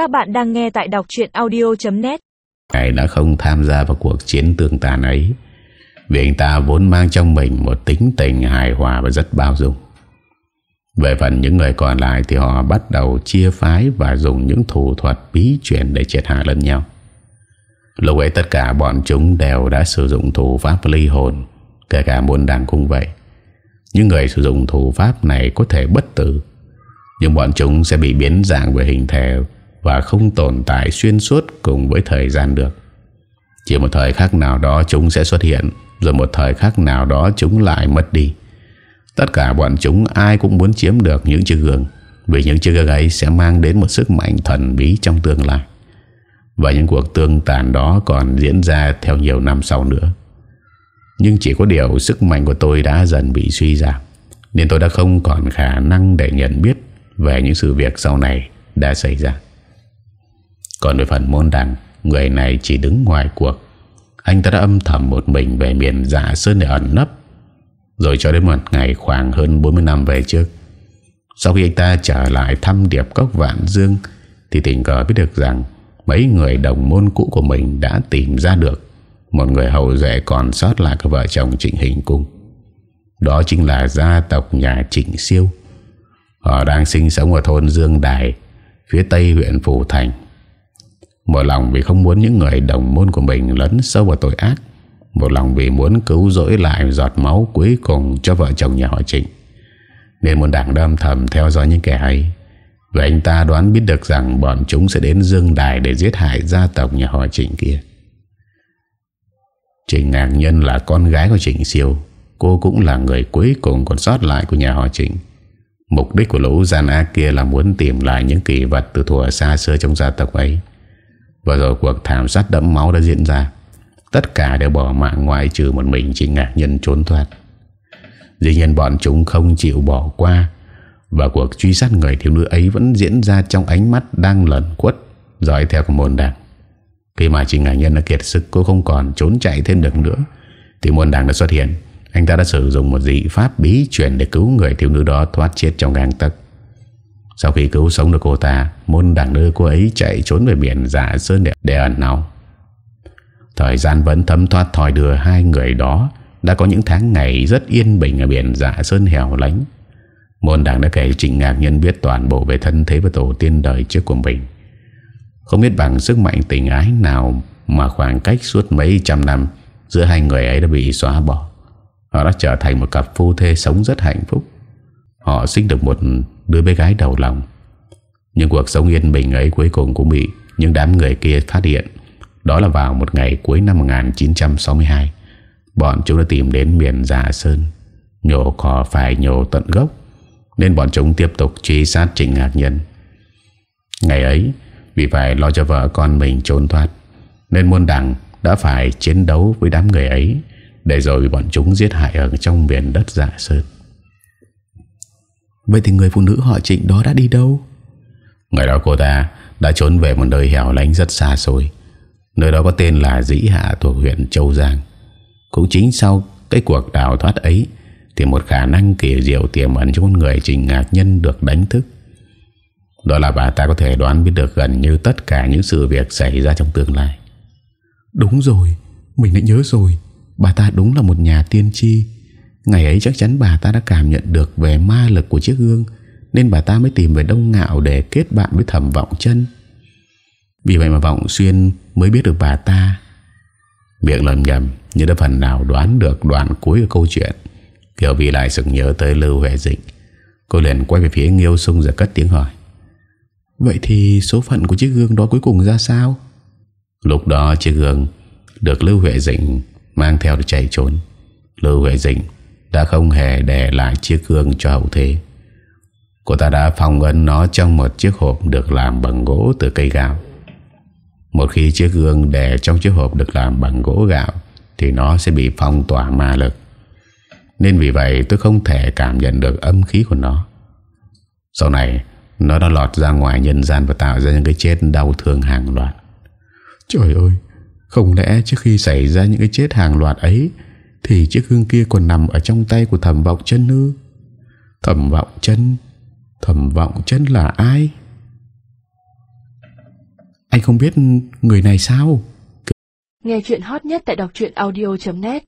Các bạn đang nghe tại đọc chuyện audio.net Ngài đã không tham gia vào cuộc chiến tương tàn ấy, Vì anh ta vốn mang trong mình một tính tình hài hòa và rất bao dung. Về phần những người còn lại thì họ bắt đầu chia phái và dùng những thủ thuật bí chuyển để triệt hạ lẫn nhau. Lúc ấy tất cả bọn chúng đều đã sử dụng thủ pháp ly hồn, Kể cả môn đằng cũng vậy. Những người sử dụng thủ pháp này có thể bất tử, Nhưng bọn chúng sẽ bị biến dạng về hình thể và không tồn tại xuyên suốt cùng với thời gian được. Chỉ một thời khắc nào đó chúng sẽ xuất hiện, Rồi một thời khắc nào đó chúng lại mất đi. Tất cả bọn chúng ai cũng muốn chiếm được những chiếc gương, Vì những chiếc gương ấy sẽ mang đến một sức mạnh thần bí trong tương lai. Và những cuộc tương tàn đó còn diễn ra theo nhiều năm sau nữa. Nhưng chỉ có điều sức mạnh của tôi đã dần bị suy giảm, Nên tôi đã không còn khả năng để nhận biết Về những sự việc sau này đã xảy ra. Còn về phần môn đằng Người này chỉ đứng ngoài cuộc. Anh ta đã âm thầm một mình về miền dạ sơn để ẩn nấp. Rồi cho đến một ngày khoảng hơn 40 năm về trước, Sau khi anh ta trở lại thăm điệp cốc Vạn Dương, Thì tình cờ biết được rằng Mấy người đồng môn cũ của mình đã tìm ra được Một người hậu duệ còn sót lại của vợ chồng Trịnh Hình Cung. Đó chính là gia tộc nhà Trịnh Siêu. Họ đang sinh sống ở thôn Dương Đài, Phía tây huyện Phủ Thành. Một lòng vì không muốn những người đồng môn của mình lấn sâu vào tội ác. Một lòng vì muốn cứu rỗi lại giọt máu cuối cùng cho vợ chồng nhà họ Trịnh. Nên một đảng đâm thầm theo dõi những kẻ ấy. Và anh ta đoán biết được rằng bọn chúng sẽ đến Dương Đài để giết hại gia tộc nhà họ Trịnh kia. Trịnh Ngạc Nhân là con gái của Trịnh Siêu. Cô cũng là người cuối cùng còn sót lại của nhà họ Trịnh. Mục đích của lũ gian ác kia là muốn tìm lại những kỳ vật từ thuở xa xưa trong gia tộc ấy. Và rồi cuộc thảm sát đẫm máu đã diễn ra. Tất cả đều bỏ mạng ngoại trừ một mình chỉ ngạc nhân trốn thoát. Dĩ nhiên bọn chúng không chịu bỏ qua và cuộc truy sát người thiếu nữ ấy vẫn diễn ra trong ánh mắt đang lẩn quất, dõi theo của môn đảng. Khi mà chị ngạc nhân đã kiệt sức, cô không còn trốn chạy thêm được nữa, thì môn đảng đã xuất hiện. Anh ta đã sử dụng một dị pháp bí chuyển để cứu người thiếu nữ đó thoát chết trong gang tấc. Sau khi cứu sống được cô ta, môn đảng đưa cô ấy chạy trốn về biển giả sơn để, để ẩn náu. Thời gian vẫn thấm thoát thòi đưa hai người đó đã có những tháng ngày rất yên bình ở biển dạ sơn hẻo lánh. Môn đảng đã kể Trịnh Ngạc Nhân biết toàn bộ về thân thế và tổ tiên đời trước của mình. Không biết bằng sức mạnh tình ái nào mà khoảng cách suốt mấy trăm năm giữa hai người ấy đã bị xóa bỏ. Họ đã trở thành một cặp phu thê sống rất hạnh phúc Họ sinh được một đứa bé gái đầu lòng. Nhưng cuộc sống yên bình ấy cuối cùng cũng bị Những đám người kia phát hiện. Đó là vào một ngày cuối năm 1962 Bọn chúng đã tìm đến miền Dạ Sơn. Nhổ cỏ phải nhổ tận gốc, Nên bọn chúng tiếp tục truy sát Trịnh Ngạc Nhân Ngày ấy, Vì phải lo cho vợ con mình trốn thoát, Nên muôn đẳng đã phải chiến đấu với đám người ấy, để rồi bọn chúng giết hại ở trong miền đất dạ sơn. Vậy thì người phụ nữ họ trịnh đó đã đi đâu? Ngày đó cô ta đã trốn về một nơi hẻo lánh rất xa xôi. Nơi đó có tên là Dĩ Hạ thuộc huyện Châu Giang. Cũng chính sau cái cuộc đào thoát ấy Thì một khả năng kỳ diệu tiềm ẩn cho một người trình ngạc nhân được đánh thức. Đó là bà ta có thể đoán biết được gần như tất cả những sự việc xảy ra trong tương lai. Đúng rồi, mình đã nhớ rồi. Bà ta đúng là một nhà tiên tri Ngày ấy chắc chắn bà ta đã cảm nhận được Về ma lực của chiếc gương, Nên bà ta mới tìm về Đông Ngạo Để kết bạn với thẩm vọng chân. Vì vậy mà vọng xuyên Mới biết được bà ta. Miệng lầm nhầm Nhưng đã phần nào đoán được đoạn cuối của câu chuyện, Kiều vì lại sực nhớ tới Lưu Huệ Dịch. Cô liền quay về phía Nghiêu Sung Rồi cất tiếng hỏi, Vậy thì số phận của chiếc gương đó cuối cùng ra sao? Lúc đó chiếc gương Được Lưu Huệ Dịch mang theo để chạy trốn. Lưu Huệ Dĩnh đã không hề để lại chiếc gương cho hậu thế. Cô ta đã phong ấn nó trong một chiếc hộp được làm bằng gỗ từ cây gạo. Một khi chiếc gương để trong chiếc hộp được làm bằng gỗ gạo, thì nó sẽ bị phong tỏa ma lực. Nên vì vậy tôi không thể cảm nhận được âm khí của nó. Sau này, nó đã lọt ra ngoài nhân gian và tạo ra những cái chết đau thương hàng loạt. Trời ơi, không lẽ trước khi xảy ra những cái chết hàng loạt ấy thì chiếc gương kia còn nằm ở trong tay của thẩm vọng chân ư? Thẩm vọng chân Thẩm vọng chân là ai? Anh không biết người này sao? Nghe chuyện hot nhất tại đọc truyện audio.net